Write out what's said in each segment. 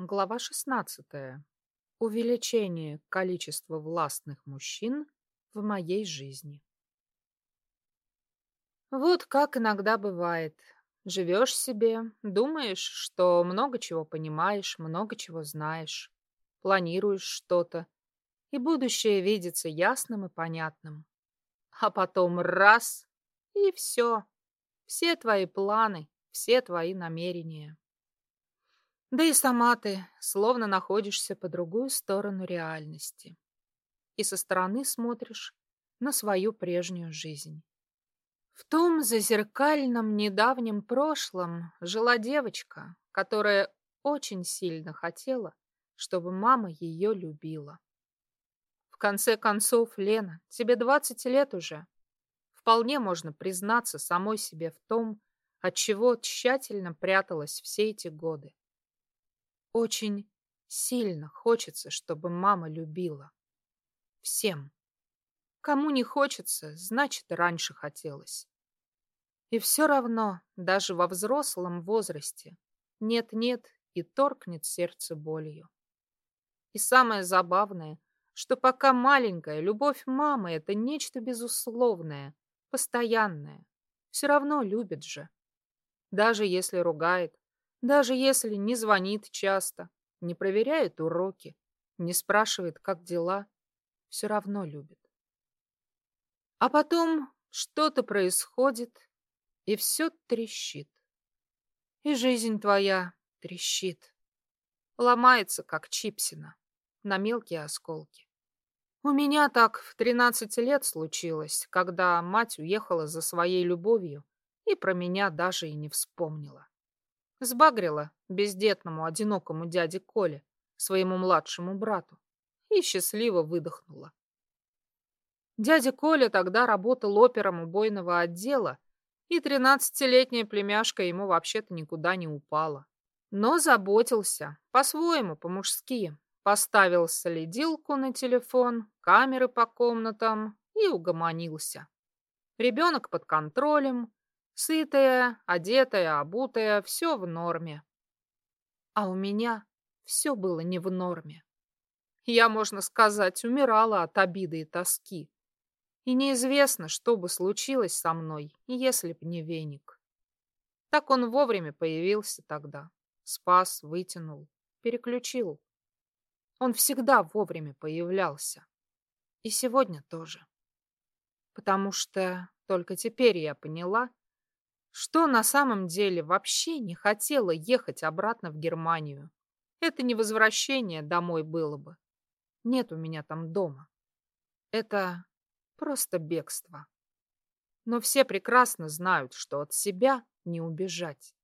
Глава 16. Увеличение количества властных мужчин в моей жизни. Вот как иногда бывает. Живешь себе, думаешь, что много чего понимаешь, много чего знаешь, планируешь что-то, и будущее видится ясным и понятным. А потом раз — и все. Все твои планы, все твои намерения. Да и сама ты словно находишься по другую сторону реальности. И со стороны смотришь на свою прежнюю жизнь. В том зазеркальном недавнем прошлом жила девочка, которая очень сильно хотела, чтобы мама ее любила. В конце концов, Лена, тебе 20 лет уже. Вполне можно признаться самой себе в том, от чего тщательно пряталась все эти годы. Очень сильно хочется, чтобы мама любила. Всем. Кому не хочется, значит, раньше хотелось. И все равно, даже во взрослом возрасте, нет-нет и торкнет сердце болью. И самое забавное, что пока маленькая любовь мамы — это нечто безусловное, постоянное, все равно любит же. Даже если ругает, даже если не звонит часто, не проверяет уроки, не спрашивает, как дела, все равно любит. А потом что-то происходит, и все трещит. И жизнь твоя трещит. Ломается, как чипсина, на мелкие осколки. У меня так в 13 лет случилось, когда мать уехала за своей любовью и про меня даже и не вспомнила. Сбагрила бездетному, одинокому дяде Коле, своему младшему брату, и счастливо выдохнула. Дядя Коля тогда работал опером убойного отдела, и тринадцатилетняя племяшка ему вообще-то никуда не упала. Но заботился, по-своему, по-мужски. Поставил следилку на телефон, камеры по комнатам и угомонился. Ребенок под контролем, Сытая, одетая, обутая, все в норме. А у меня все было не в норме. Я, можно сказать, умирала от обиды и тоски. И неизвестно, что бы случилось со мной, если б не веник. Так он вовремя появился тогда. Спас, вытянул, переключил. Он всегда вовремя появлялся. И сегодня тоже. Потому что только теперь я поняла, что на самом деле вообще не хотела ехать обратно в Германию. Это не возвращение домой было бы. Нет у меня там дома. Это просто бегство. Но все прекрасно знают, что от себя не убежать.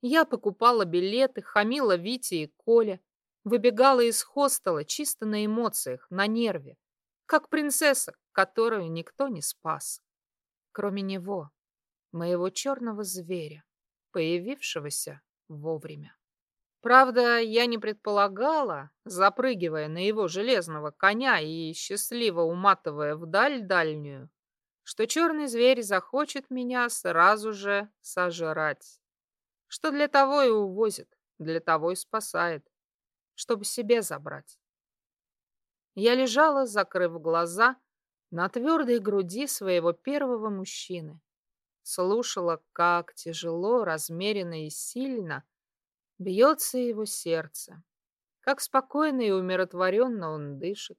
Я покупала билеты, хамила Вите и Коле, выбегала из хостела чисто на эмоциях, на нерве, как принцесса, которую никто не спас, кроме него моего черного зверя, появившегося вовремя. Правда, я не предполагала, запрыгивая на его железного коня и счастливо уматывая вдаль дальнюю, что черный зверь захочет меня сразу же сожрать. Что для того и увозит, для того и спасает, чтобы себе забрать. Я лежала, закрыв глаза, на твердой груди своего первого мужчины, слушала, как тяжело, размеренно и сильно бьется его сердце, как спокойно и умиротворенно он дышит.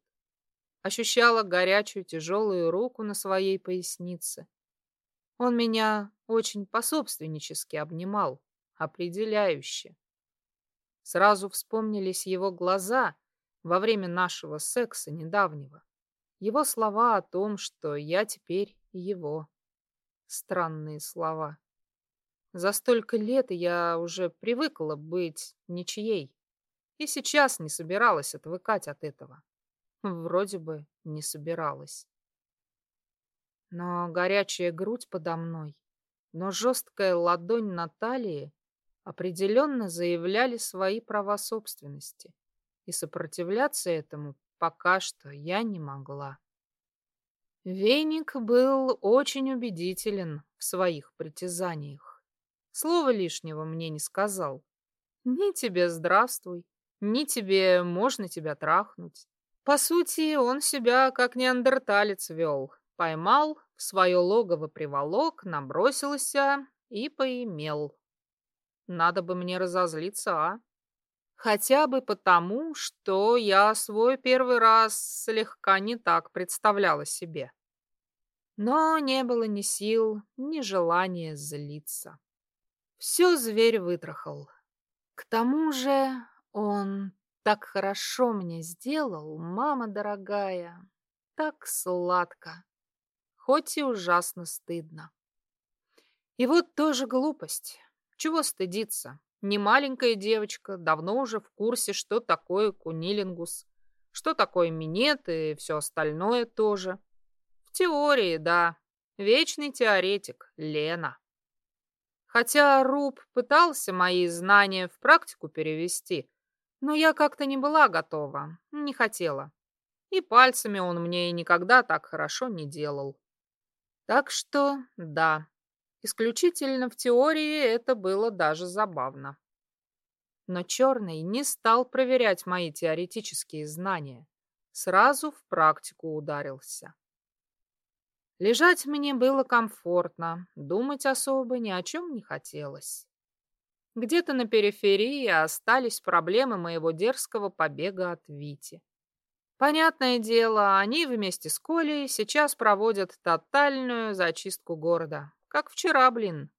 Ощущала горячую тяжелую руку на своей пояснице. Он меня очень пособственнически обнимал, определяюще. Сразу вспомнились его глаза во время нашего секса недавнего. Его слова о том, что я теперь его. Странные слова. За столько лет я уже привыкла быть ничьей. И сейчас не собиралась отвыкать от этого. Вроде бы не собиралась. Но горячая грудь подо мной, но жесткая ладонь на талии определенно заявляли свои права собственности. И сопротивляться этому пока что я не могла. Веник был очень убедителен в своих притязаниях. Слова лишнего мне не сказал. Ни тебе здравствуй, ни тебе можно тебя трахнуть. По сути, он себя как неандерталец вел. Поймал, в свое логово приволок, набросился и поимел. Надо бы мне разозлиться, а? Хотя бы потому, что я свой первый раз слегка не так представляла себе. Но не было ни сил, ни желания злиться. Все зверь вытрахал. К тому же он так хорошо мне сделал, мама дорогая, так сладко, хоть и ужасно стыдно. И вот тоже глупость. Чего стыдиться? Не маленькая девочка, давно уже в курсе, что такое кунилингус, что такое минет и все остальное тоже. В теории, да. Вечный теоретик, Лена. Хотя Руб пытался мои знания в практику перевести, но я как-то не была готова, не хотела. И пальцами он мне никогда так хорошо не делал. Так что, да, исключительно в теории это было даже забавно. Но Черный не стал проверять мои теоретические знания. Сразу в практику ударился. Лежать мне было комфортно, думать особо ни о чем не хотелось. Где-то на периферии остались проблемы моего дерзкого побега от Вити. Понятное дело, они вместе с Колей сейчас проводят тотальную зачистку города. Как вчера, блин.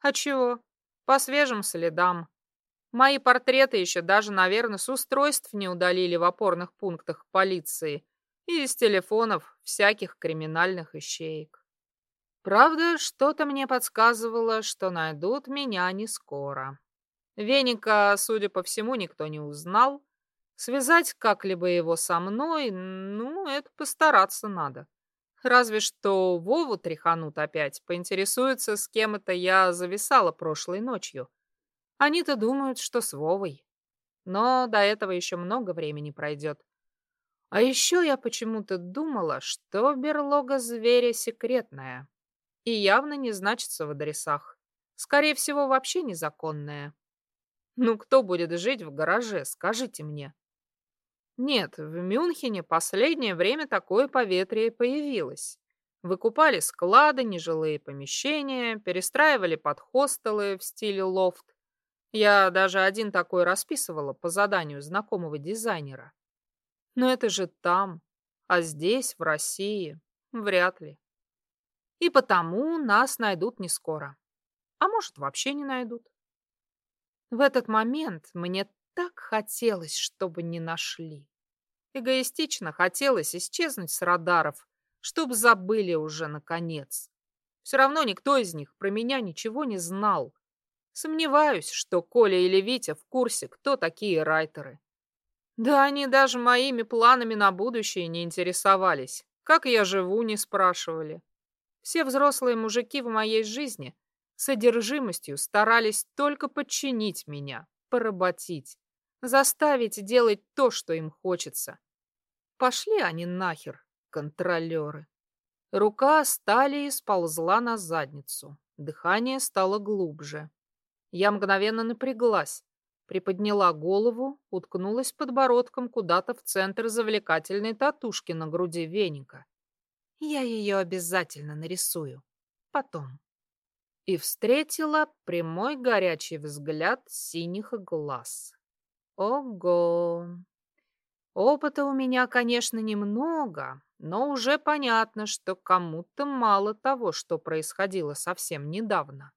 А чего? По свежим следам. Мои портреты еще даже, наверное, с устройств не удалили в опорных пунктах полиции и из телефонов всяких криминальных ищеек. Правда, что-то мне подсказывало, что найдут меня не скоро. Веника, судя по всему, никто не узнал. Связать как-либо его со мной, ну, это постараться надо. Разве что Вову тряханут опять, поинтересуются, с кем это я зависала прошлой ночью. Они-то думают, что с Вовой. Но до этого еще много времени пройдет. А еще я почему-то думала, что берлога зверя секретная и явно не значится в адресах. Скорее всего, вообще незаконная. Ну, кто будет жить в гараже, скажите мне. Нет, в Мюнхене последнее время такое поветрие появилось. Выкупали склады, нежилые помещения, перестраивали под хостелы в стиле лофт. Я даже один такой расписывала по заданию знакомого дизайнера. Но это же там, а здесь, в России, вряд ли. И потому нас найдут не скоро. А может, вообще не найдут. В этот момент мне так хотелось, чтобы не нашли. Эгоистично хотелось исчезнуть с радаров, чтобы забыли уже наконец. Все равно никто из них про меня ничего не знал. Сомневаюсь, что Коля или Витя в курсе, кто такие райтеры. Да они даже моими планами на будущее не интересовались. Как я живу, не спрашивали. Все взрослые мужики в моей жизни с одержимостью старались только подчинить меня, поработить, заставить делать то, что им хочется. Пошли они нахер, контролеры. Рука стали сползла на задницу. Дыхание стало глубже. Я мгновенно напряглась, приподняла голову, уткнулась подбородком куда-то в центр завлекательной татушки на груди веника. Я ее обязательно нарисую. Потом. И встретила прямой горячий взгляд синих глаз. Ого! Опыта у меня, конечно, немного, но уже понятно, что кому-то мало того, что происходило совсем недавно.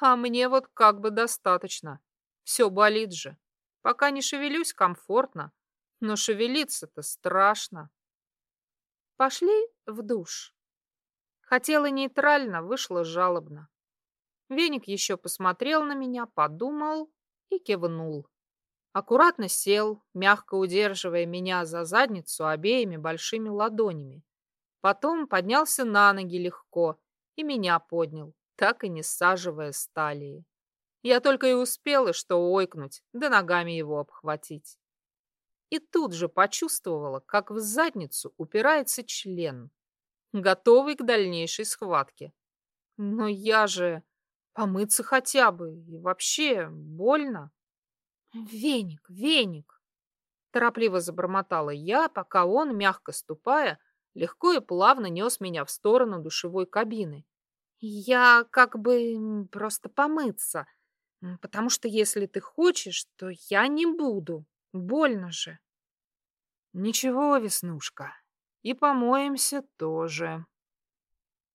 А мне вот как бы достаточно. Все болит же. Пока не шевелюсь, комфортно, но шевелиться-то страшно. Пошли в душ. Хотела нейтрально, вышло жалобно. Веник еще посмотрел на меня, подумал и кивнул. Аккуратно сел, мягко удерживая меня за задницу обеими большими ладонями. Потом поднялся на ноги легко и меня поднял, так и не саживая с талии. Я только и успела что ойкнуть, да ногами его обхватить и тут же почувствовала, как в задницу упирается член, готовый к дальнейшей схватке. Но я же... Помыться хотя бы. И вообще больно. «Веник, веник!» Торопливо забормотала я, пока он, мягко ступая, легко и плавно нес меня в сторону душевой кабины. «Я как бы просто помыться, потому что если ты хочешь, то я не буду. Больно же». «Ничего, Веснушка, и помоемся тоже».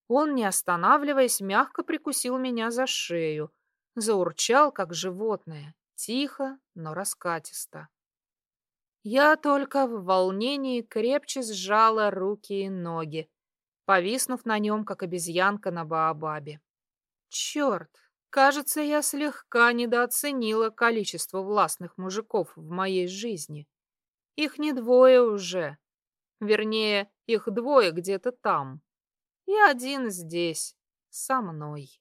Он, не останавливаясь, мягко прикусил меня за шею, заурчал, как животное, тихо, но раскатисто. Я только в волнении крепче сжала руки и ноги, повиснув на нем, как обезьянка на Баобабе. Черт, кажется, я слегка недооценила количество властных мужиков в моей жизни. Их не двое уже. Вернее, их двое где-то там. И один здесь, со мной.